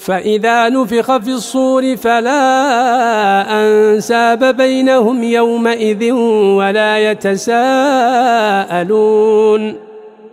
فإذا نفخ في الصور فلا أنساب بينهم يومئذ ولا يتساءلون.